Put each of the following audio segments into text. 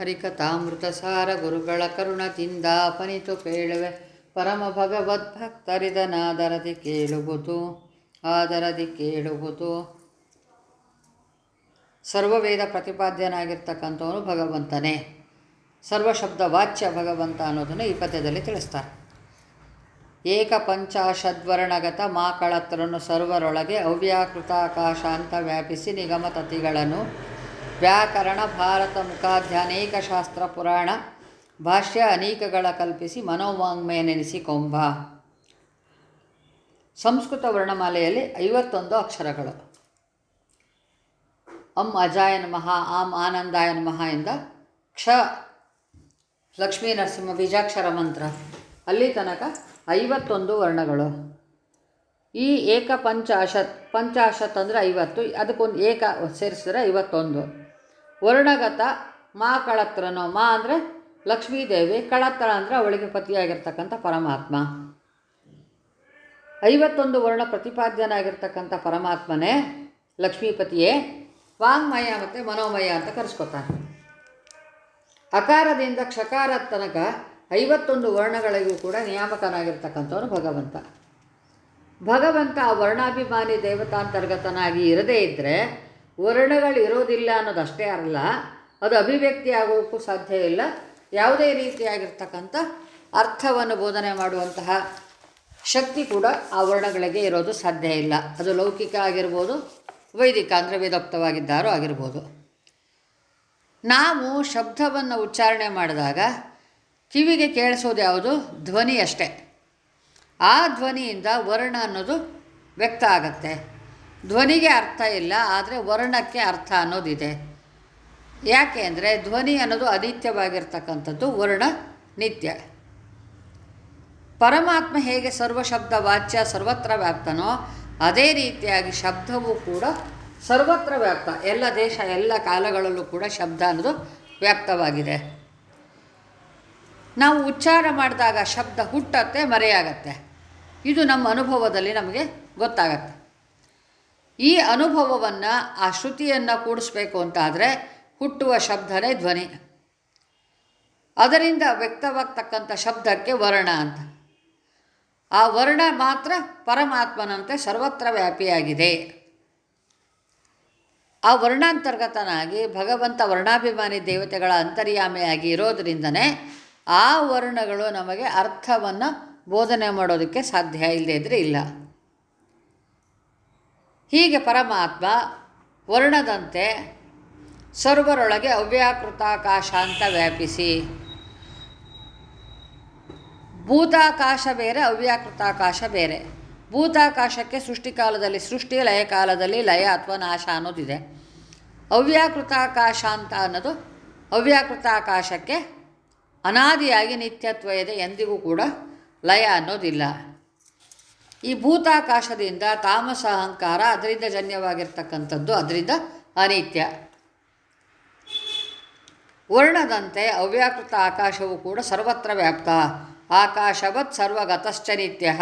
ಹರಿಕಥಾಮೃತ ಸಾರ ಗುರುಗಳ ಕರುಣದಿಂದ ಅಪನಿತು ಕೇಳುವೆ. ಪರಮ ಭಗವದ್ಭಕ್ತರಿದನಾದರದಿ ಕೇಳುವುದು, ಆದರದಿ ಕೇಳುವುದು. ಸರ್ವವೇದ ಪ್ರತಿಪಾದ್ಯನಾಗಿರ್ತಕ್ಕಂಥವನು ಭಗವಂತನೇ. ಸರ್ವಶಬ್ದ ವಾಚ್ಯ ಭಗವಂತ ಅನ್ನೋದನ್ನು ಈ ಪದ್ಯದಲ್ಲಿ ತಿಳಿಸ್ತಾರೆ. ಏಕ ಪಂಚಾಶದ್ವರ್ಣಗತ ಮಾಕಳತ್ರನು ಸರ್ವರೊಳಗೆ ಅವ್ಯಾಕೃತ ಆಕಾಶ ಅಂತ ವ್ಯಾಪಿಸಿ ನಿಗಮ ತತಿಗಳನ್ನು ವ್ಯಾಕರಣ, ಭಾರತ ಮುಖಾಧ್ಯಾನೇಕ ಶಾಸ್ತ್ರ ಪುರಾಣ, ಭಾಷ್ಯ ಅನೇಕಗಳ ಕಲ್ಪಿಸಿ ಮನೋವಾಂಗ್ಮಯ ನೆನೆಸಿ ಕೊಂಬ. ಸಂಸ್ಕೃತ ವರ್ಣಮಾಲೆಯಲ್ಲಿ ಐವತ್ತೊಂದು ಅಕ್ಷರಗಳು. ಅಂ ಅಜಾಯ ನಮಃ, ಆಂ ಆನಂದಾಯ ನಮಃ ಎಂದ ಕ್ಷ ಲಕ್ಷ್ಮೀ ನರಸಿಂಹ ಬೀಜಾಕ್ಷರ ಮಂತ್ರ. ಅಲ್ಲಿ ತನಕ ಐವತ್ತೊಂದು ವರ್ಣಗಳು. ಈ ಏಕ ಪಂಚಾಶತ್ ಪಂಚಾಶತ್ ಅಂದರೆ ಐವತ್ತು, ಅದಕ್ಕೊಂದು ಏಕ ಸೇರಿಸಿದ್ರೆ ಐವತ್ತೊಂದು. ವರ್ಣಗತ ಮಾ ಕಳತ್ರನೋ ಮಾ ಅಂದರೆ ಲಕ್ಷ್ಮೀದೇವಿ, ಕಳತ್ರ ಅಂದರೆ ಅವಳಿಗೆ ಪತಿಯಾಗಿರ್ತಕ್ಕಂಥ ಪರಮಾತ್ಮ. ಐವತ್ತೊಂದು ವರ್ಣ ಪ್ರತಿಪಾದ್ಯನಾಗಿರ್ತಕ್ಕಂಥ ಪರಮಾತ್ಮನೇ ಲಕ್ಷ್ಮೀಪತಿಯೇ, ವಾಂಗ್ಮಯ ಮತ್ತು ಮನೋಮಯ ಅಂತ ಕರೆಸ್ಕೊತಾನೆ ಅಕಾರದಿಂದ ಕ್ಷಕಾರ ತನಕ ಐವತ್ತೊಂದು ವರ್ಣಗಳಿಗೂ ಕೂಡ ನಿಯಾಮಕನಾಗಿರ್ತಕ್ಕಂಥವನು ಭಗವಂತ. ಭಗವಂತ ವರ್ಣಾಭಿಮಾನಿ ದೇವತಾಂತರ್ಗತನಾಗಿ ಇರದೇ ಇದ್ದರೆ ವರ್ಣಗಳು ಇರೋದಿಲ್ಲ ಅನ್ನೋದಷ್ಟೇ ಅಲ್ಲ, ಅದು ಅಭಿವ್ಯಕ್ತಿ ಆಗೋಕ್ಕೂ ಸಾಧ್ಯ ಇಲ್ಲ. ಯಾವುದೇ ರೀತಿಯಾಗಿರ್ತಕ್ಕಂಥ ಅರ್ಥವನ್ನು ಬೋಧನೆ ಮಾಡುವಂತಹ ಶಕ್ತಿ ಕೂಡ ಆ ವರ್ಣಗಳಿಗೆ ಇರೋದು ಸಾಧ್ಯ ಇಲ್ಲ. ಅದು ಲೌಕಿಕ ಆಗಿರ್ಬೋದು, ವೈದಿಕ ಅಂದರೆ ವೇದೋಕ್ತವಾಗಿದ್ದಾರೋ ಆಗಿರ್ಬೋದು. ನಾವು ಶಬ್ದವನ್ನು ಉಚ್ಚಾರಣೆ ಮಾಡಿದಾಗ ಕಿವಿಗೆ ಕೇಳಿಸೋದು ಯಾವುದು? ಧ್ವನಿ ಅಷ್ಟೇ. ಆ ಧ್ವನಿಯಿಂದ ವರ್ಣ ಅನ್ನೋದು ವ್ಯಕ್ತ ಆಗತ್ತೆ. ಧ್ವನಿಗೆ ಅರ್ಥ ಇಲ್ಲ, ಆದರೆ ವರ್ಣಕ್ಕೆ ಅರ್ಥ ಅನ್ನೋದಿದೆ. ಯಾಕೆ ಅಂದರೆ ಧ್ವನಿ ಅನ್ನೋದು ಅನಿತ್ಯವಾಗಿರ್ತಕ್ಕಂಥದ್ದು ವರ್ಣ ನಿತ್ಯ. ಪರಮಾತ್ಮ ಹೇಗೆ ಸರ್ವಶಬ್ದ ವಾಚ್ಯ ಸರ್ವತ್ರ ವ್ಯಾಪ್ತನೋ ಅದೇ ರೀತಿಯಾಗಿ ಶಬ್ದವೂ ಕೂಡ ಸರ್ವತ್ರ ವ್ಯಾಪ್ತ. ಎಲ್ಲ ದೇಶ, ಎಲ್ಲ ಕಾಲಗಳಲ್ಲೂ ಕೂಡ ಶಬ್ದ ಅನ್ನೋದು ವ್ಯಾಪ್ತವಾಗಿದೆ. ನಾವು ಉಚ್ಚಾರ ಮಾಡಿದಾಗ ಶಬ್ದ ಹುಟ್ಟತ್ತೆ, ಮರೆಯಾಗತ್ತೆ. ಇದು ನಮ್ಮ ಅನುಭವದಲ್ಲಿ ನಮಗೆ ಗೊತ್ತಾಗತ್ತೆ. ಈ ಅನುಭವವನ್ನು ಆ ಶ್ರುತಿಯನ್ನು ಕೂಡಿಸ್ಬೇಕು ಅಂತಾದರೆ ಹುಟ್ಟುವ ಶಬ್ದನೇ ಧ್ವನಿ. ಅದರಿಂದ ವ್ಯಕ್ತವಾಗ್ತಕ್ಕಂಥ ಶಬ್ದಕ್ಕೆ ವರ್ಣ ಅಂತ. ಆ ವರ್ಣ ಮಾತ್ರ ಪರಮಾತ್ಮನಂತೆ ಸರ್ವತ್ರ ವ್ಯಾಪಿಯಾಗಿದೆ. ಆ ವರ್ಣಾಂತರ್ಗತನಾಗಿ ಭಗವಂತ ವರ್ಣಾಭಿಮಾನಿ ದೇವತೆಗಳ ಅಂತರ್ಯಾಮಿಯಾಗಿ ಇರೋದರಿಂದನೇ ಆ ವರ್ಣಗಳು ನಮಗೆ ಅರ್ಥವನ್ನು ಬೋಧನೆ ಮಾಡೋದಕ್ಕೆ ಸಾಧ್ಯ ಇಲ್ಲದೇ ಇದ್ದರೆ ಇಲ್ಲ. ಹೀಗೆ ಪರಮಾತ್ಮ ವರ್ಣದಂತೆ ಸರ್ವರೊಳಗೆ ಅವ್ಯಾಕೃತಾಕಾಶ ಅಂತ ವ್ಯಾಪಿಸಿ, ಭೂತಾಕಾಶ ಬೇರೆ, ಅವ್ಯಾಕೃತಾಕಾಶ ಬೇರೆ. ಭೂತಾಕಾಶಕ್ಕೆ ಸೃಷ್ಟಿಕಾಲದಲ್ಲಿ ಸೃಷ್ಟಿ ಲಯ ಕಾಲದಲ್ಲಿ ಲಯ ಅಥವಾ ನಾಶ ಅನ್ನೋದಿದೆ. ಅವ್ಯಾಕೃತಾಕಾಶ ಅಂತ ಅನ್ನೋದು ಅವ್ಯಾಕೃತಾಕಾಶಕ್ಕೆ ಅನಾದಿಯಾಗಿ ನಿತ್ಯತ್ವ ಇದೆ ಎಂದಿಗೂ ಕೂಡ ಲಯ ಅನ್ನೋದಿಲ್ಲ. ಈ ಭೂತಾಕಾಶದಿಂದ ತಾಮಸ ಅಹಂಕಾರ ಅದರಿಂದ ಜನ್ಯವಾಗಿರ್ತಕ್ಕಂಥದ್ದು, ಅದರಿಂದ ಅನಿತ್ಯ. ವರ್ಣದಂತೆ ಅವ್ಯಾಕೃತ ಆಕಾಶವು ಕೂಡ ಸರ್ವತ್ರ ವ್ಯಾಪ್ತ. ಆಕಾಶವತ್ ಸರ್ವಗತಶ್ಚ ನಿತ್ಯ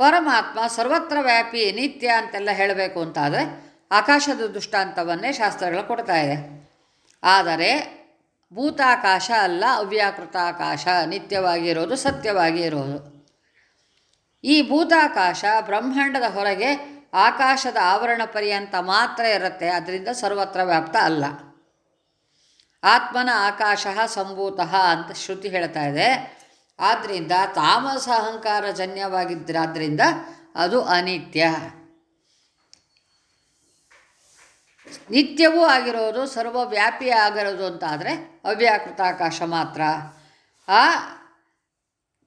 ಪರಮಾತ್ಮ ಸರ್ವತ್ರ ವ್ಯಾಪಿ ನಿತ್ಯ ಅಂತೆಲ್ಲ ಹೇಳಬೇಕು ಅಂತಾದರೆ ಆಕಾಶದ ದೃಷ್ಟಾಂತವನ್ನೇ ಶಾಸ್ತ್ರಗಳು ಕೊಡ್ತಾ ಇದೆ. ಆದರೆ ಭೂತಾಕಾಶ ಅಲ್ಲ ಅವ್ಯಾಕೃತ ಆಕಾಶ, ನಿತ್ಯವಾಗಿರೋದು ಸತ್ಯವಾಗಿ ಇರೋದು ಈ ಭೂತಾಕಾಶ ಬ್ರಹ್ಮಾಂಡದ ಹೊರಗೆ ಆಕಾಶದ ಆವರಣ ಪರ್ಯಂತ ಮಾತ್ರ ಇರುತ್ತೆ. ಅದರಿಂದ ಸರ್ವತ್ರ ವ್ಯಾಪ್ತ ಅಲ್ಲ. ಆತ್ಮನ ಆಕಾಶ ಸಂಭೂತಃ ಅಂತ ಶ್ರುತಿ ಹೇಳ್ತಾ ಇದೆ. ಆದ್ದರಿಂದ ತಾಮಸ ಅಹಂಕಾರ ಜನ್ಯವಾಗಿದ್ದರಾದ್ರಿಂದ ಅದು ಅನಿತ್ಯ. ನಿತ್ಯವೂ ಆಗಿರೋದು ಸರ್ವವ್ಯಾಪಿ ಆಗಿರೋದು ಅಂತಾದರೆ ಅವ್ಯಾಕೃತ ಆಕಾಶ ಮಾತ್ರ. ಆ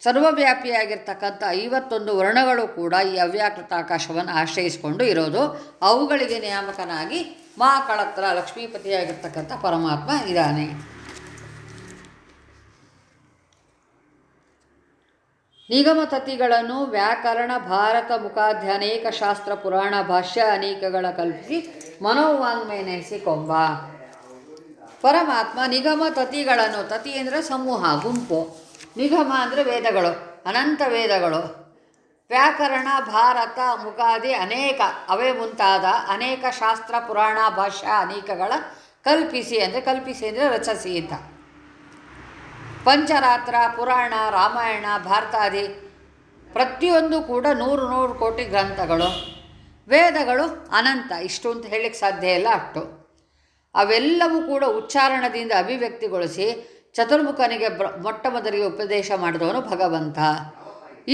ಸರ್ವವ್ಯಾಪಿಯಾಗಿರ್ತಕ್ಕಂಥ ಐವತ್ತೊಂದು ವರ್ಣಗಳು ಕೂಡ ಈ ಅವ್ಯಾಕೃತ ಆಕಾಶವನ್ನು ಆಶ್ರಯಿಸಿಕೊಂಡು ಇರೋದು. ಅವುಗಳಿಗೆ ನಿಯಾಮಕನಾಗಿ ಮಾ ಕಳತ್ರ ಲಕ್ಷ್ಮೀಪತಿಯಾಗಿರ್ತಕ್ಕಂಥ ಪರಮಾತ್ಮ ಇದ್ದಾನೆ. ನಿಗಮ ತತಿಗಳನ್ನು ವ್ಯಾಕರಣ, ಭಾರತ, ಮುಖಾಧ್ಯ ಅನೇಕ ಶಾಸ್ತ್ರ, ಪುರಾಣ, ಭಾಷ್ಯ ಅನೇಕಗಳ ಕಲ್ಪಿಸಿ ಮನೋವಾಂಗ್ಮಯ ನೆನೆಸಿಕೊಂಬ ಪರಮಾತ್ಮ ನಿಗಮ ತತಿಗಳನ್ನು, ತತಿ ಅಂದರೆ ಸಮೂಹ, ಗುಂಪು. ನಿಗಮ ಅಂದರೆ ವೇದಗಳು, ಅನಂತ ವೇದಗಳು. ವ್ಯಾಕರಣ, ಭಾರತ ಮುಖಾದಿ ಅನೇಕ, ಅವೇ ಮುಂತಾದ ಅನೇಕ ಶಾಸ್ತ್ರ, ಪುರಾಣ ಭಾಷಾ ಅನೇಕಗಳ ಕಲ್ಪಿಸಿ ಅಂದರೆ ಕಲ್ಪಿಸಿ ಅಂದರೆ ರಚಿಸಿ ಅಂತ. ಪಂಚರಾತ್ರ, ಪುರಾಣ, ರಾಮಾಯಣ, ಭಾರತಾದಿ ಪ್ರತಿಯೊಂದು ಕೂಡ ನೂರು ನೂರು ಕೋಟಿ ಗ್ರಂಥಗಳು. ವೇದಗಳು ಅನಂತ, ಇಷ್ಟು ಅಂತ ಹೇಳಲಿಕ್ಕೆ ಸಾಧ್ಯ ಇಲ್ಲ ಅಷ್ಟು. ಅವೆಲ್ಲವೂ ಕೂಡ ಉಚ್ಚಾರಣದಿಂದ ಅಭಿವ್ಯಕ್ತಿಗೊಳಿಸಿ ಚತುರ್ಮುಖನಿಗೆ ಬ್ರ, ಮೊಟ್ಟ ಮೊದಲಿಗೆ ಉಪದೇಶ ಮಾಡಿದವನು ಭಗವಂತ.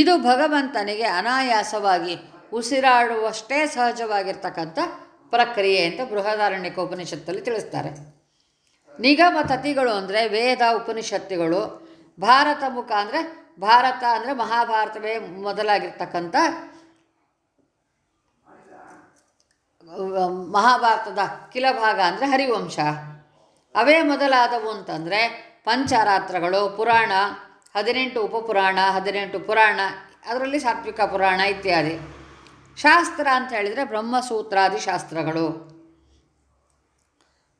ಇದು ಭಗವಂತನಿಗೆ ಅನಾಯಾಸವಾಗಿ ಉಸಿರಾಡುವಷ್ಟೇ ಸಹಜವಾಗಿರ್ತಕ್ಕಂಥ ಪ್ರಕ್ರಿಯೆ ಅಂತ ಬೃಹದಾರಣ್ಯಕ ಉಪನಿಷತ್ತಲ್ಲಿ ತಿಳಿಸ್ತಾರೆ. ನಿಗಮ ತತಿಗಳು ಅಂದರೆ ವೇದ ಉಪನಿಷತ್ತುಗಳು, ಭಾರತ ಮುಖ ಅಂದರೆ ಭಾರತ ಅಂದರೆ ಮಹಾಭಾರತವೇ ಮೊದಲಾಗಿರ್ತಕ್ಕಂಥ, ಮಹಾಭಾರತದ ಕಿಲ ಭಾಗ ಅಂದರೆ ಹರಿವಂಶ. ಅವೇ ಮೊದಲಾದವು ಅಂತಂದರೆ ಪಂಚರಾತ್ರಗಳು, ಪುರಾಣ, ಹದಿನೆಂಟು ಉಪಪುರಾಣ, ಹದಿನೆಂಟು ಪುರಾಣ, ಅದರಲ್ಲಿ ಸಾತ್ವಿಕ ಪುರಾಣ ಇತ್ಯಾದಿ. ಶಾಸ್ತ್ರ ಅಂತ ಹೇಳಿದರೆ ಬ್ರಹ್ಮಸೂತ್ರಾದಿ ಶಾಸ್ತ್ರಗಳು.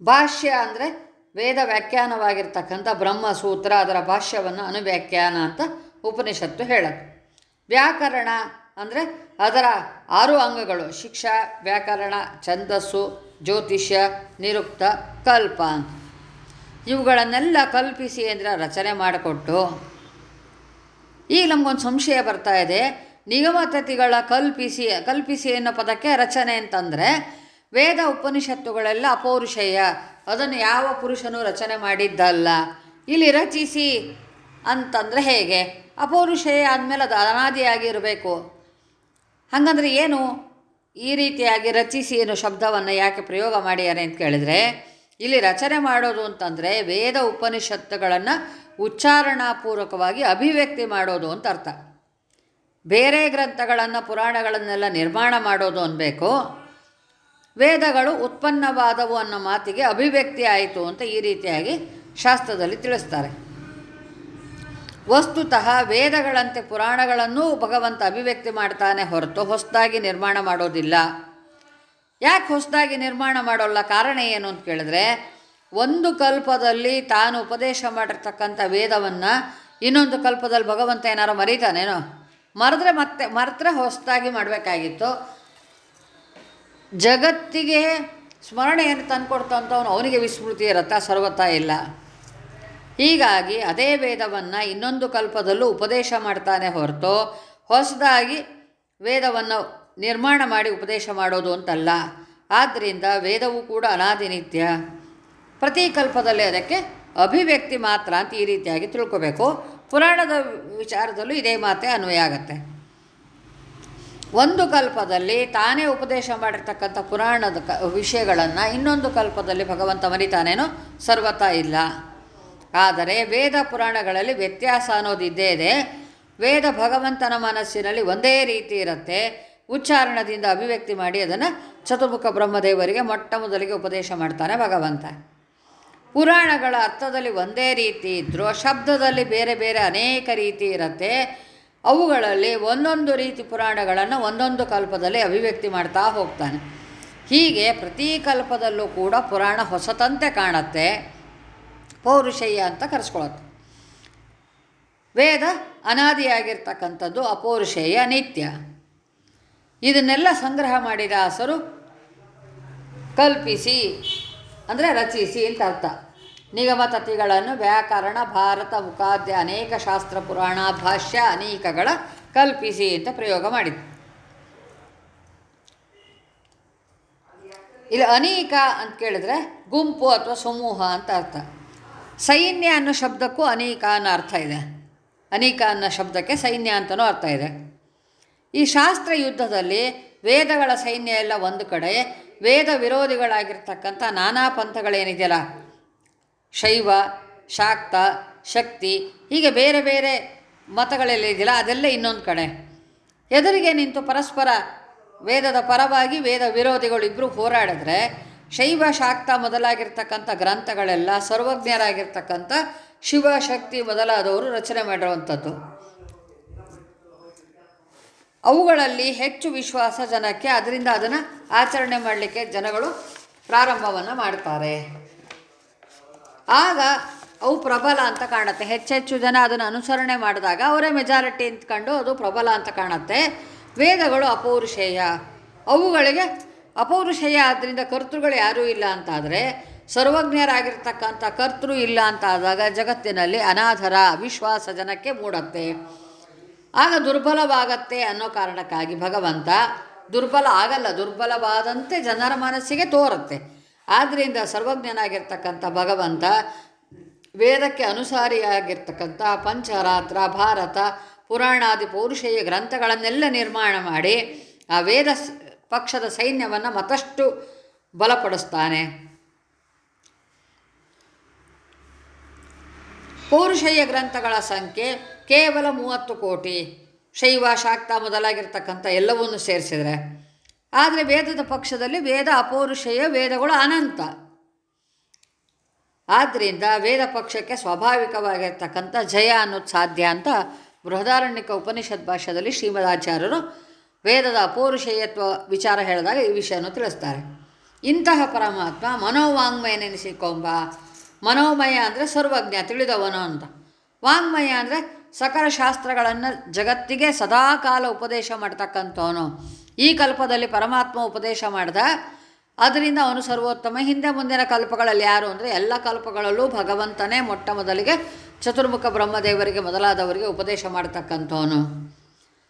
ಭಾಷ್ಯ ಅಂದರೆ ವೇದ ವ್ಯಾಖ್ಯಾನವಾಗಿರ್ತಕ್ಕಂಥ ಬ್ರಹ್ಮಸೂತ್ರ, ಅದರ ಭಾಷ್ಯವನ್ನು ಅನುವ್ಯಾಖ್ಯಾನ ಅಂತ ಉಪನಿಷತ್ತು ಹೇಳೋದು. ವ್ಯಾಕರಣ ಅಂದರೆ ಅದರ ಆರು ಅಂಗಗಳು, ಶಿಕ್ಷಾ, ವ್ಯಾಕರಣ, ಛಂದಸ್ಸು, ಜ್ಯೋತಿಷ್ಯ, ನಿರುಕ್ತ, ಕಲ್ಪ ಅಂತ. ಇವುಗಳನ್ನೆಲ್ಲ ಕಲ್ಪಿಸಿ ಅಂದರೆ ರಚನೆ ಮಾಡಿಕೊಟ್ಟು, ಈಗ ನಮಗೊಂದು ಸಂಶಯ ಬರ್ತಾ ಇದೆ. ನಿಗಮತತಿಗಳ ಕಲ್ಪಿಸಿ ಕಲ್ಪಿಸಿ ಅನ್ನೋ ಪದಕ್ಕೆ ರಚನೆ ಅಂತಂದರೆ, ವೇದ ಉಪನಿಷತ್ತುಗಳೆಲ್ಲ ಅಪೌರುಷೇಯ. ಅದನ್ನು ಯಾವ ಪುರುಷನೂ ರಚನೆ ಮಾಡಿದ್ದಲ್ಲ. ಇಲ್ಲಿ ರಚಿಸಿ ಅಂತಂದರೆ ಹೇಗೆ? ಅಪೌರುಷೇಯ ಆದಮೇಲೆ ಅದು ಅನಾದಿಯಾಗಿರಬೇಕು ಹಾಗಂದ್ರೆ ಏನು? ಈ ರೀತಿಯಾಗಿ ರಚಿಸಿ ಏನು ಶಬ್ದವನ್ನು ಯಾಕೆ ಪ್ರಯೋಗ ಮಾಡಿದ್ದಾರೆ ಅಂತ ಕೇಳಿದರೆ ಇಲ್ಲಿ ರಚನೆ ಮಾಡೋದು ಅಂತಂದರೆ ವೇದ ಉಪನಿಷತ್ತುಗಳನ್ನು ಉಚ್ಚಾರಣಾಪೂರ್ವಕವಾಗಿ ಅಭಿವ್ಯಕ್ತಿ ಮಾಡೋದು ಅಂತ ಅರ್ಥ. ಬೇರೆ ಗ್ರಂಥಗಳನ್ನು ಪುರಾಣಗಳನ್ನೆಲ್ಲ ನಿರ್ಮಾಣ ಮಾಡೋದು ಅನ್ಬೇಕು. ವೇದಗಳು ಉತ್ಪನ್ನವಾದವು ಅನ್ನೋ ಮಾತಿಗೆ ಅಭಿವ್ಯಕ್ತಿ ಆಯಿತು ಅಂತ ಈ ರೀತಿಯಾಗಿ ಶಾಸ್ತ್ರದಲ್ಲಿ ತಿಳಿಸ್ತಾರೆ. ವಸ್ತುತಃ ವೇದಗಳಂತೆ ಪುರಾಣಗಳನ್ನೂ ಭಗವಂತ ಅಭಿವ್ಯಕ್ತಿ ಮಾಡ್ತಾನೆ ಹೊರತು ಹೊಸದಾಗಿ ನಿರ್ಮಾಣ ಮಾಡೋದಿಲ್ಲ. ಯಾಕೆ ಹೊಸದಾಗಿ ನಿರ್ಮಾಣ ಮಾಡೋಲ್ಲ ಕಾರಣ ಏನು ಅಂತ ಕೇಳಿದ್ರೆ, ಒಂದು ಕಲ್ಪದಲ್ಲಿ ತಾನು ಉಪದೇಶ ಮಾಡಿರ್ತಕ್ಕಂಥ ವೇದವನ್ನು ಇನ್ನೊಂದು ಕಲ್ಪದಲ್ಲಿ ಭಗವಂತ ಏನಾರು ಮರೀತಾನೇನೋ? ಮರೆದ್ರೆ ಮತ್ತೆ, ಮರೆತ್ರೆ ಹೊಸದಾಗಿ ಮಾಡಬೇಕಾಗಿತ್ತು. ಜಗತ್ತಿಗೆ ಸ್ಮರಣೆಯನ್ನು ತಂದುಕೊಡ್ತಂಥವನು ಅವನಿಗೆ ವಿಸ್ಮೃತಿ ಇರುತ್ತಾ ಸರ್ವತಾ ಇಲ್ಲ. ಹೀಗಾಗಿ ಅದೇ ವೇದವನ್ನು ಇನ್ನೊಂದು ಕಲ್ಪದಲ್ಲೂ ಉಪದೇಶ ಮಾಡ್ತಾನೆ ಹೊರತು ಹೊಸದಾಗಿ ವೇದವನ್ನು ನಿರ್ಮಾಣ ಮಾಡಿ ಉಪದೇಶ ಮಾಡೋದು ಅಂತಲ್ಲ. ಆದ್ದರಿಂದ ವೇದವು ಕೂಡ ಅನಾದಿನಿತ್ಯ ಪ್ರತಿ ಕಲ್ಪದಲ್ಲಿ ಅದಕ್ಕೆ ಅಭಿವ್ಯಕ್ತಿ ಮಾತ್ರ ಅಂತ ಈ ರೀತಿಯಾಗಿ ತಿಳ್ಕೋಬೇಕು. ಪುರಾಣದ ವಿಚಾರದಲ್ಲೂ ಇದೇ ಮಾತೇ ಅನ್ವಯ ಆಗತ್ತೆ. ಒಂದು ಕಲ್ಪದಲ್ಲಿ ತಾನೇ ಉಪದೇಶ ಮಾಡಿರ್ತಕ್ಕಂಥ ಪುರಾಣದ ಕ ವಿಷಯಗಳನ್ನು ಇನ್ನೊಂದು ಕಲ್ಪದಲ್ಲಿ ಭಗವಂತ ಮರಿತಾನೇನೋ ಸರ್ವತ ಇಲ್ಲ. ಆದರೆ ವೇದ ಪುರಾಣಗಳಲ್ಲಿ ವ್ಯತ್ಯಾಸ ಅನ್ನೋದು ಇದ್ದೇ ಇದೆ. ವೇದ ಭಗವಂತನ ಮನಸ್ಸಿನಲ್ಲಿ ಒಂದೇ ರೀತಿ ಇರುತ್ತೆ. ಉಚ್ಚಾರಣದಿಂದ ಅಭಿವ್ಯಕ್ತಿ ಮಾಡಿ ಅದನ್ನು ಚತುರ್ಮುಖ ಬ್ರಹ್ಮದೇವರಿಗೆ ಮೊಟ್ಟ ಮೊದಲಿಗೆ ಉಪದೇಶ ಮಾಡ್ತಾನೆ ಭಗವಂತ. ಪುರಾಣಗಳ ಅರ್ಥದಲ್ಲಿ ಒಂದೇ ರೀತಿ ಇದ್ದರೂ ಶಬ್ದದಲ್ಲಿ ಬೇರೆ ಬೇರೆ ಅನೇಕ ರೀತಿ ಇರುತ್ತೆ. ಅವುಗಳಲ್ಲಿ ಒಂದೊಂದು ರೀತಿ ಪುರಾಣಗಳನ್ನು ಒಂದೊಂದು ಕಲ್ಪದಲ್ಲಿ ಅಭಿವ್ಯಕ್ತಿ ಮಾಡ್ತಾ ಹೋಗ್ತಾನೆ. ಹೀಗೆ ಪ್ರತಿ ಕಲ್ಪದಲ್ಲೂ ಕೂಡ ಪುರಾಣ ಹೊಸತಂತೆ ಕಾಣತ್ತೆ. ಪೌರುಷಯ್ಯ ಅಂತ ಕರೆಸ್ಕೊಳತ್ತೆ ವೇದ ಅನಾದಿಯಾಗಿರ್ತಕ್ಕಂಥದ್ದು ಅಪೌರುಷೇಯ ನಿತ್ಯ. ಇದನ್ನೆಲ್ಲ ಸಂಗ್ರಹ ಮಾಡಿದ ಹಸರು ಕಲ್ಪಿಸಿ ಅಂದರೆ ರಚಿಸಿ ಅಂತ ಅರ್ಥ. ನಿಗಮತತಿಗಳನ್ನು ವ್ಯಾಕರಣ, ಭಾರತ ಮುಖಾದ್ಯ ಅನೇಕ ಶಾಸ್ತ್ರ, ಪುರಾಣ, ಭಾಷ್ಯ ಅನೇಕಗಳ ಕಲ್ಪಿಸಿ ಅಂತ ಪ್ರಯೋಗ ಮಾಡಿದ್ದು. ಇಲ್ಲಿ, ಅನೇಕ ಅಂತ ಕೇಳಿದ್ರೆ ಗುಂಪು ಅಥವಾ ಸಮೂಹ ಅಂತ ಅರ್ಥ. ಸೈನ್ಯ ಅನ್ನೋ ಶಬ್ದಕ್ಕೂ ಅನೇಕ ಅನ್ನೋ ಅರ್ಥ ಇದೆ. ಅನೇಕ ಅನ್ನೋ ಶಬ್ದಕ್ಕೆ ಸೈನ್ಯ ಅಂತಲೂ ಅರ್ಥ ಇದೆ. ಈ ಶಾಸ್ತ್ರ ಯುದ್ಧದಲ್ಲಿ ವೇದಗಳ ಸೈನ್ಯ ಎಲ್ಲ ಒಂದು ಕಡೆ, ವೇದ ವಿರೋಧಿಗಳಾಗಿರ್ತಕ್ಕಂಥ ನಾನಾ ಪಂಥಗಳೇನಿದೆಯಲ್ಲ? ಶೈವ, ಶಾಕ್ತ, ಶಕ್ತಿ, ಹೀಗೆ ಬೇರೆ ಬೇರೆ ಮತಗಳೆಲ್ಲ ಅದೆಲ್ಲ ಇನ್ನೊಂದು ಕಡೆ. ಎದುರಿಗೆ ನಿಂತು ಪರಸ್ಪರ ವೇದದ ಪರವಾಗಿ ವೇದ ವಿರೋಧಿಗಳು ಇಬ್ಬರು ಹೋರಾಡಿದ್ರೆ, ಶೈವ, ಶಾಕ್ತ ಮೊದಲಾಗಿರ್ತಕ್ಕಂಥ ಗ್ರಂಥಗಳೆಲ್ಲ ಸರ್ವಜ್ಞರಾಗಿರ್ತಕ್ಕಂಥ ಶಿವ, ಶಕ್ತಿ ಮೊದಲಾದವರು ರಚನೆ ಮಾಡಿರುವಂಥದ್ದು. ಅವುಗಳಲ್ಲಿ ಹೆಚ್ಚು ವಿಶ್ವಾಸ ಜನಕ್ಕೆ ಅದರಿಂದ ಅದನ್ನು ಆಚರಣೆ ಮಾಡಲಿಕ್ಕೆ ಜನಗಳು ಪ್ರಾರಂಭವನ್ನು ಮಾಡ್ತಾರೆ. ಆಗ ಅವು ಪ್ರಬಲ ಅಂತ ಕಾಣುತ್ತೆ. ಹೆಚ್ಚೆಚ್ಚು ಜನ ಅದನ್ನು ಅನುಸರಣೆ ಮಾಡಿದಾಗ ಅವರೇ ಮೆಜಾರಿಟಿ ಕಂಡು ಅದು ಪ್ರಬಲ ಅಂತ ಕಾಣುತ್ತೆ. ವೇದಗಳು ಅಪೌರುಷೇಯ. ಅವುಗಳಿಗೆ ಅಪೌರುಷೇಯ ಆದ್ದರಿಂದ ಕರ್ತೃಗಳು ಯಾರೂ ಇಲ್ಲ ಅಂತಾದರೆ ಸರ್ವಜ್ಞರಾಗಿರ್ತಕ್ಕಂಥ ಕರ್ತೃ ಇಲ್ಲ ಅಂತ ಆದಾಗ ಜಗತ್ತಿನಲ್ಲಿ ಅನಾಥರ ಅವಿಶ್ವಾಸ ಜನಕ್ಕೆ ಮೂಡತ್ತೆ. ಆಗ ದುರ್ಬಲವಾಗತ್ತೆ ಅನ್ನೋ ಕಾರಣಕ್ಕಾಗಿ ಭಗವಂತ ದುರ್ಬಲ ಆಗಲ್ಲ, ದುರ್ಬಲವಾದಂತೆ ಜನರ ಮನಸ್ಸಿಗೆ ತೋರುತ್ತೆ. ಆದ್ದರಿಂದ ಸರ್ವಜ್ಞನಾಗಿರ್ತಕ್ಕಂಥ ಭಗವಂತ ವೇದಕ್ಕೆ ಅನುಸಾರಿಯಾಗಿರ್ತಕ್ಕಂಥ ಪಂಚರಾತ್ರ, ಭಾರತ, ಪುರಾಣಾದಿ ಪೌರುಷೇಯ ಗ್ರಂಥಗಳನ್ನೆಲ್ಲ ನಿರ್ಮಾಣ ಮಾಡಿ ಆ ವೇದ ಪಕ್ಷದ ಸೈನ್ಯವನ್ನು ಮತ್ತಷ್ಟು ಬಲಪಡಿಸ್ತಾನೆ. ಪೌರುಷೇಯ ಗ್ರಂಥಗಳ ಸಂಖ್ಯೆ ಕೇವಲ ಮೂವತ್ತು ಕೋಟಿ. ಶೈವ, ಶಾಕ್ತ ಮೊದಲಾಗಿರ್ತಕ್ಕಂಥ ಎಲ್ಲವನ್ನು ಸೇರಿಸಿದರೆ. ಆದರೆ ವೇದದ ಪಕ್ಷದಲ್ಲಿ ವೇದ ಅಪೌರುಷೇಯ, ವೇದಗಳು ಅನಂತ. ಆದ್ದರಿಂದ ವೇದ ಪಕ್ಷಕ್ಕೆ ಸ್ವಾಭಾವಿಕವಾಗಿರ್ತಕ್ಕಂಥ ಜಯ ಅನ್ನೋದು ಸಾಧ್ಯ ಅಂತ ಬೃಹದಾರಣ್ಯಕ ಉಪನಿಷತ್ ಭಾಷೆಯಲ್ಲಿ ಶ್ರೀಮದಾಚಾರ್ಯರು ವೇದದ ಅಪೌರುಷೇಯತ್ವ ವಿಚಾರ ಹೇಳಿದಾಗ ಈ ವಿಷಯವನ್ನು ತಿಳಿಸ್ತಾರೆ. ಇಂತಹ ಪರಮಾತ್ಮ ಮನೋವಾಂಗ್ಮಯ ನೆನೆಸಿಕೊಂಬ ಮನೋಮಯ ಅಂದರೆ ಸರ್ವಜ್ಞ, ತಿಳಿದವನು ಅಂತ. ವಾಂಗ್ಮಯ ಅಂದರೆ ಸಕಲ ಶಾಸ್ತ್ರಗಳನ್ನು ಜಗತ್ತಿಗೆ ಸದಾಕಾಲ ಉಪದೇಶ ಮಾಡ್ತಕ್ಕಂಥವನು. ಈ ಕಲ್ಪದಲ್ಲಿ ಪರಮಾತ್ಮ ಉಪದೇಶ ಮಾಡ್ದ. ಅದರಿಂದ ಅವನು ಸರ್ವೋತ್ತಮ. ಹಿಂದೆ ಮುಂದಿನ ಕಲ್ಪಗಳಲ್ಲಿ ಯಾರು ಅಂದರೆ ಎಲ್ಲ ಕಲ್ಪಗಳಲ್ಲೂ ಭಗವಂತನೇ ಮೊಟ್ಟ ಮೊದಲಿಗೆ ಚತುರ್ಮುಖ ಬ್ರಹ್ಮದೇವರಿಗೆ ಮೊದಲಾದವರಿಗೆ ಉಪದೇಶ ಮಾಡ್ತಕ್ಕಂಥವನು.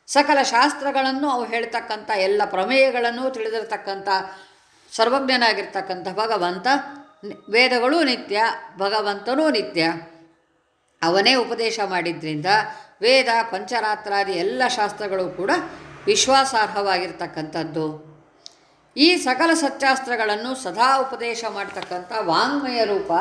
ಸಕಲ ಶಾಸ್ತ್ರಗಳನ್ನು ಅವು ಹೇಳ್ತಕ್ಕಂಥ ಎಲ್ಲ ಪ್ರಮೇಯಗಳನ್ನು ತಿಳಿದಿರ್ತಕ್ಕಂಥ ಸರ್ವಜ್ಞನಾಗಿರ್ತಕ್ಕಂಥ ಭಗವಂತ ವೇದಗಳೂ ನಿತ್ಯ, ಭಗವಂತನೂ ನಿತ್ಯ. ಅವನೇ ಉಪದೇಶ ಮಾಡಿದ್ರಿಂದ ವೇದ, ಪಂಚರಾತ್ರಾದಿ ಎಲ್ಲ ಶಾಸ್ತ್ರಗಳು ಕೂಡ ವಿಶ್ವಾಸಾರ್ಹವಾಗಿರ್ತಕ್ಕಂಥದ್ದು. ಈ ಸಕಲ ಸತ್ಯಾಸ್ತ್ರಗಳನ್ನು ಸದಾ ಉಪದೇಶ ಮಾಡ್ತಕ್ಕಂಥ ವಾಂಗ್ಮಯ ರೂಪ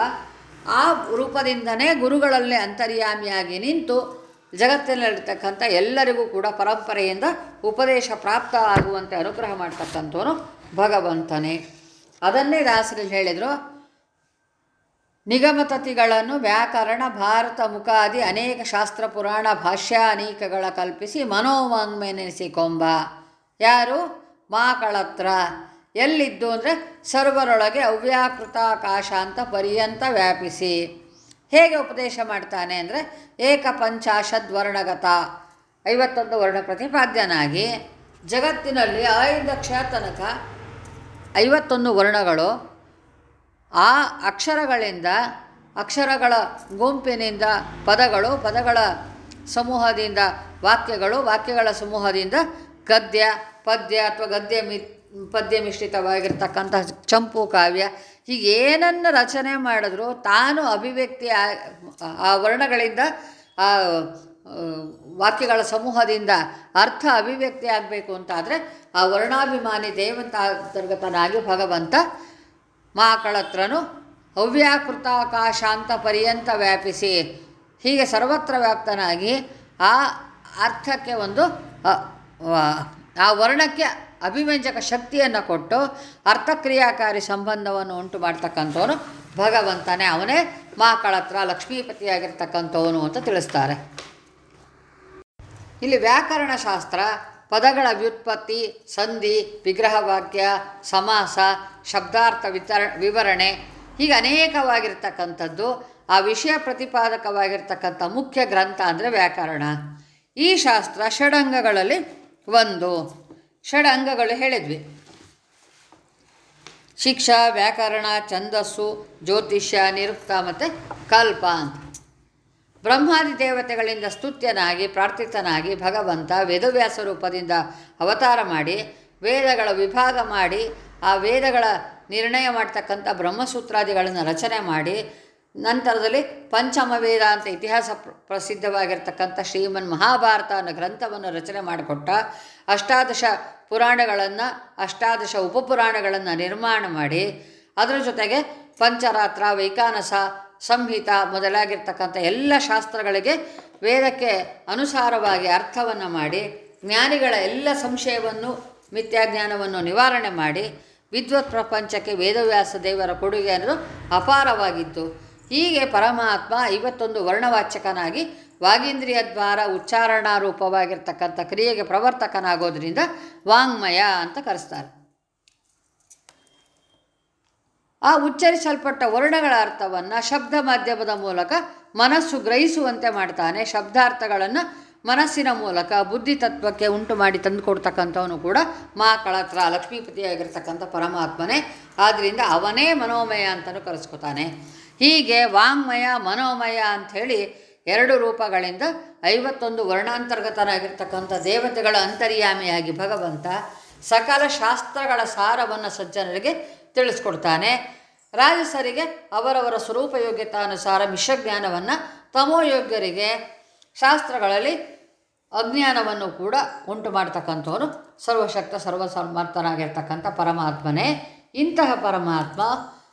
ಆ ರೂಪದಿಂದನೇ ಗುರುಗಳಲ್ಲೇ ಅಂತರ್ಯಾಮಿಯಾಗಿ ನಿಂತು ಜಗತ್ತಿನಲ್ಲಿರ್ತಕ್ಕಂಥ ಎಲ್ಲರಿಗೂ ಕೂಡ ಪರಂಪರೆಯಿಂದ ಉಪದೇಶ ಪ್ರಾಪ್ತ ಆಗುವಂತೆ ಅನುಗ್ರಹ ಮಾಡ್ತಕ್ಕಂಥವನು ಭಗವಂತನೇ. ಅದನ್ನೇ ದಾಸರಲ್ಲಿ ಹೇಳಿದರು ನಿಗಮತತಿಗಳನ್ನು ವ್ಯಾಕರಣ, ಭಾರತ ಮುಖಾದಿ ಅನೇಕ ಶಾಸ್ತ್ರ, ಪುರಾಣ, ಭಾಷ್ಯ ಅನೇಕಗಳ ಕಲ್ಪಿಸಿ ಮನೋವಾಂಗ್ಮೆನೆಸಿಕೊಂಬ ಯಾರು? ಮಾಕಳತ್ರ. ಎಲ್ಲಿದ್ದು ಅಂದರೆ ಸರ್ವರೊಳಗೆ ಅವ್ಯಾಕೃತಾಕಾಶ ಅಂತ ಪರ್ಯಂತ ವ್ಯಾಪಿಸಿ. ಹೇಗೆ ಉಪದೇಶ ಮಾಡ್ತಾನೆ ಅಂದರೆ ಏಕಪಂಚಾಶದ್ ವರ್ಣಗತ ಐವತ್ತೊಂದು ವರ್ಣ ಪ್ರತಿಪಾದ್ಯನಾಗಿ ಜಗತ್ತಿನಲ್ಲಿ ಐದಕ್ಷ ತನಕ ಐವತ್ತೊಂದು ವರ್ಣಗಳು ಆ ಅಕ್ಷರಗಳಿಂದ ಅಕ್ಷರಗಳ ಗುಂಪಿನಿಂದ ಪದಗಳು ಪದಗಳ ಸಮೂಹದಿಂದ ವಾಕ್ಯಗಳು ವಾಕ್ಯಗಳ ಸಮೂಹದಿಂದ ಗದ್ಯ ಪದ್ಯ ಅಥವಾ ಗದ್ಯ ಮಿ ಪದ್ಯ ಮಿಶ್ರಿತವಾಗಿರ್ತಕ್ಕಂತಹ ಚಂಪು ಕಾವ್ಯ ಹೀಗೆ ಏನನ್ನು ರಚನೆ ಮಾಡಿದ್ರು ತಾನು ಅಭಿವ್ಯಕ್ತಿ ಆ- ವರ್ಣಗಳಿಂದ ಆ, ವಾಕ್ಯಗಳ ಸಮೂಹದಿಂದ ಅರ್ಥ ಅಭಿವ್ಯಕ್ತಿ ಆಗಬೇಕು ಅಂತಾದರೆ ಆ ವರ್ಣಾಭಿಮಾನಿ ದೇವಂತ ಅಂತರ್ಗತನಾಗಿ ಭಗವಂತ ಮಾಕಳತ್ರನು ಹವ್ಯಾಕೃತಾಕಾಶಾಂತ ಪರ್ಯಂತ ವ್ಯಾಪಿಸಿ ಹೀಗೆ ಸರ್ವತ್ರ ವ್ಯಾಪ್ತನಾಗಿ ಆ ಅರ್ಥಕ್ಕೆ ಒಂದು, ಆ ವರ್ಣಕ್ಕೆ ಅಭಿವ್ಯಂಜಕ ಶಕ್ತಿಯನ್ನು ಕೊಟ್ಟು ಅರ್ಥಕ್ರಿಯಾಕಾರಿ ಸಂಬಂಧವನ್ನು ಉಂಟು ಮಾಡ್ತಕ್ಕಂಥವನು ಭಗವಂತನೇ. ಅವನೇ ಮಾಕಳತ್ರ ಲಕ್ಷ್ಮೀಪತಿಯಾಗಿರ್ತಕ್ಕಂಥವನು ಅಂತ ತಿಳಿಸ್ತಾರೆ. ಇಲ್ಲಿ ವ್ಯಾಕರಣಶಾಸ್ತ್ರ ಪದಗಳ ವ್ಯುತ್ಪತ್ತಿ, ಸಂಧಿ ವಿಗ್ರಹವಾಕ್ಯ ಸಮಾಸ, ಶಬ್ದಾರ್ಥ ವಿತರ, ವಿವರಣೆ ಹೀಗೆ ಅನೇಕವಾಗಿರ್ತಕ್ಕಂಥದ್ದು. ಆ ವಿಷಯ ಪ್ರತಿಪಾದಕವಾಗಿರ್ತಕ್ಕಂಥ ಮುಖ್ಯ ಗ್ರಂಥ ಅಂದರೆ ವ್ಯಾಕರಣ. ಈ ಶಾಸ್ತ್ರ ಷಡಂಗಗಳಲ್ಲಿ ಒಂದು. ಷಡಂಗಗಳು ಹೇಳಿದ್ವಿ. ಶಿಕ್ಷಾ, ವ್ಯಾಕರಣ, ಛಂದಸ್ಸು, ಜ್ಯೋತಿಷ್ಯ, ನಿರುಕ್ತ ಮತ್ತು ಕಲ್ಪ ಅಂತ. ಬ್ರಹ್ಮಾದಿ ದೇವತೆಗಳಿಂದ ಸ್ತುತ್ಯನಾಗಿ, ಪ್ರಾರ್ಥಿತನಾಗಿ ಭಗವಂತ ವೇದವ್ಯಾಸ ರೂಪದಿಂದ ಅವತಾರ ಮಾಡಿ, ವೇದಗಳ ವಿಭಾಗ ಮಾಡಿ, ಆ ವೇದಗಳ ನಿರ್ಣಯ ಮಾಡ್ತಕ್ಕಂಥ ಬ್ರಹ್ಮಸೂತ್ರಾದಿಗಳನ್ನು ರಚನೆ ಮಾಡಿ, ನಂತರದಲ್ಲಿ ಪಂಚಮ ವೇದ ಅಂತ ಇತಿಹಾಸ ಪ್ರ- ಪ್ರಸಿದ್ಧವಾಗಿರ್ತಕ್ಕಂಥ ಶ್ರೀಮನ್ ಮಹಾಭಾರತ ಅನ್ನೋ ಗ್ರಂಥವನ್ನು ರಚನೆ ಮಾಡಿಕೊಟ್ಟ, ಅಷ್ಟಾದಶ ಪುರಾಣಗಳನ್ನು, ಅಷ್ಟಾದಶ ಉಪಪುರಾಣಗಳನ್ನು ನಿರ್ಮಾಣ ಮಾಡಿ, ಅದರ ಜೊತೆಗೆ ಪಂಚರಾತ್ರ, ವೈಕಾನಸ ಸಂಹಿತ ಮೊದಲಾಗಿರ್ತಕ್ಕಂಥ ಎಲ್ಲ ಶಾಸ್ತ್ರಗಳಿಗೆ ವೇದಕ್ಕೆ ಅನುಸಾರವಾಗಿ ಅರ್ಥವನ್ನು ಮಾಡಿ, ಜ್ಞಾನಿಗಳ ಎಲ್ಲ ಸಂಶಯವನ್ನು, ಮಿಥ್ಯಾಜ್ಞಾನವನ್ನು ನಿವಾರಣೆ ಮಾಡಿ, ವಿದ್ವತ್ ಪ್ರಪಂಚಕ್ಕೆ ವೇದವ್ಯಾಸ ದೇವರ ಕೊಡುಗೆ ಅನ್ನೋದು ಅಪಾರವಾಗಿತ್ತು. ಹೀಗೆ ಪರಮಾತ್ಮ ಐವತ್ತೊಂದು ವರ್ಣವಾಚಕನಾಗಿ ವಾಗೀಂದ್ರಿಯ ದ್ವಾರ ಉಚ್ಚಾರಣಾ ರೂಪವಾಗಿರ್ತಕ್ಕಂಥ ಕ್ರಿಯೆಗೆ ಪ್ರವರ್ತಕನಾಗೋದ್ರಿಂದ ವಾಂಗ್ಮಯ ಅಂತ ಕರೆಸ್ತಾರೆ. ಆ ಉಚ್ಚರಿಸಲ್ಪಟ್ಟ ವರ್ಣಗಳ ಅರ್ಥವನ್ನು ಶಬ್ದ ಮಾಧ್ಯಮದ ಮೂಲಕ ಮನಸ್ಸು ಗ್ರಹಿಸುವಂತೆ ಮಾಡ್ತಾನೆ. ಶಬ್ದಾರ್ಥಗಳನ್ನು ಮನಸ್ಸಿನ ಮೂಲಕ, ಬುದ್ಧಿ ತತ್ವಕ್ಕೆ ಉಂಟು ಮಾಡಿ ತಂದುಕೊಡ್ತಕ್ಕಂಥವನು ಕೂಡ ಮಾ ಕಳತ್ರ ಲಕ್ಷ್ಮೀಪತಿಯಾಗಿರ್ತಕ್ಕಂಥ ಪರಮಾತ್ಮನೇ. ಆದ್ದರಿಂದ ಅವನೇ ಮನೋಮಯ ಅಂತಲೂ ಕರೆಸ್ಕೊತಾನೆ. ಹೀಗೆ ವಾಂಗ್ಮಯ, ಮನೋಮಯ ಅಂಥೇಳಿ ಎರಡು ರೂಪಗಳಿಂದ ಐವತ್ತೊಂದು ವರ್ಣಾಂತರ್ಗತನಾಗಿರ್ತಕ್ಕಂಥ ದೇವತೆಗಳ ಅಂತರ್ಯಾಮಿಯಾಗಿ ಭಗವಂತ ಸಕಲ ಶಾಸ್ತ್ರಗಳ ಸಾರವನ್ನು ಸಜ್ಜನರಿಗೆ ತಿಳಿಸ್ಕೊಡ್ತಾನೆ. ರಾಜಸರಿಗೆ ಅವರವರ ಸ್ವರೂಪಯೋಗ್ಯತಾನುಸಾರ ಮಿಶ್ರಜ್ಞಾನವನ್ನು ತಮೋಯೋಗ್ಯರಿಗೆ ಶಾಸ್ತ್ರಗಳಲ್ಲಿ ಅಜ್ಞಾನವನ್ನು ಕೂಡ ಉಂಟು ಮಾಡ್ತಕ್ಕಂಥವನು ಸರ್ವಶಕ್ತ, ಸರ್ವಸಮರ್ಥನಾಗಿರ್ತಕ್ಕಂಥ ಪರಮಾತ್ಮನೇ. ಇಂತಹ ಪರಮಾತ್ಮ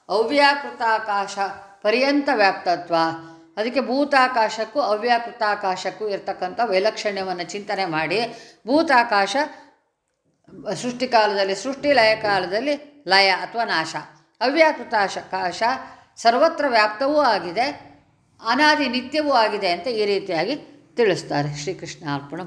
ಅವ್ಯಾಕೃತಾಕಾಶ ಪರ್ಯಂತ ವ್ಯಾಪ್ತತ್ವ. ಅದಕ್ಕೆ ಭೂತಾಕಾಶಕ್ಕೂ ಅವ್ಯಾಕೃತಾಕಾಶಕ್ಕೂ ಇರ್ತಕ್ಕಂಥ ವೈಲಕ್ಷಣ್ಯವನ್ನು ಚಿಂತನೆ ಮಾಡಿ ಭೂತಾಕಾಶ ಸೃಷ್ಟಿಕಾಲದಲ್ಲಿ ಸೃಷ್ಟಿ ಲಯ ಕಾಲದಲ್ಲಿ ಲಯ ಅಥವಾ ನಾಶ. ಅವ್ಯಾಕೃತಾಶ ಕಾಶ ಸರ್ವತ್ರ ವ್ಯಾಪ್ತವೂ ಆಗಿದೆ, ಅನಾದಿ ನಿತ್ಯವೂ ಆಗಿದೆ ಅಂತ ಈ ರೀತಿಯಾಗಿ ತಿಳಿಸ್ತಾರೆ. ಶ್ರೀಕೃಷ್ಣ ಅರ್ಪಣ